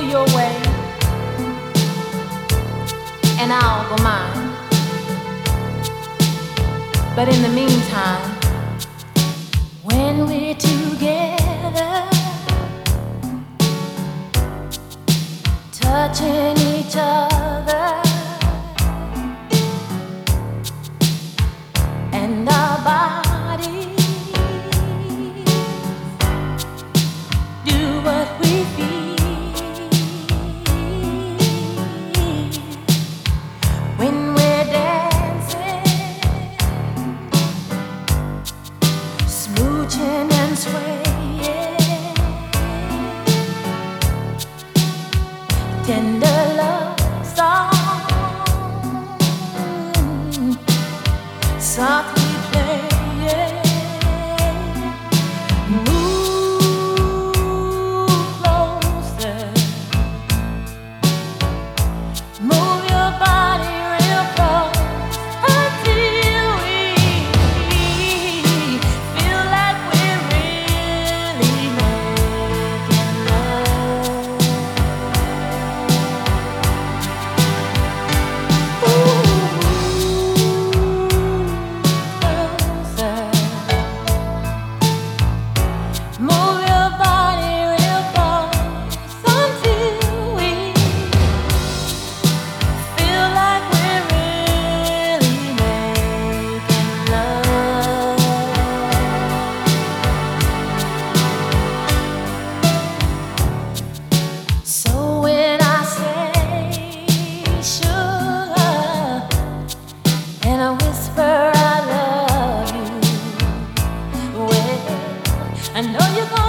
your way, and I'll go mine. But in the meantime, when we're sway. I know you're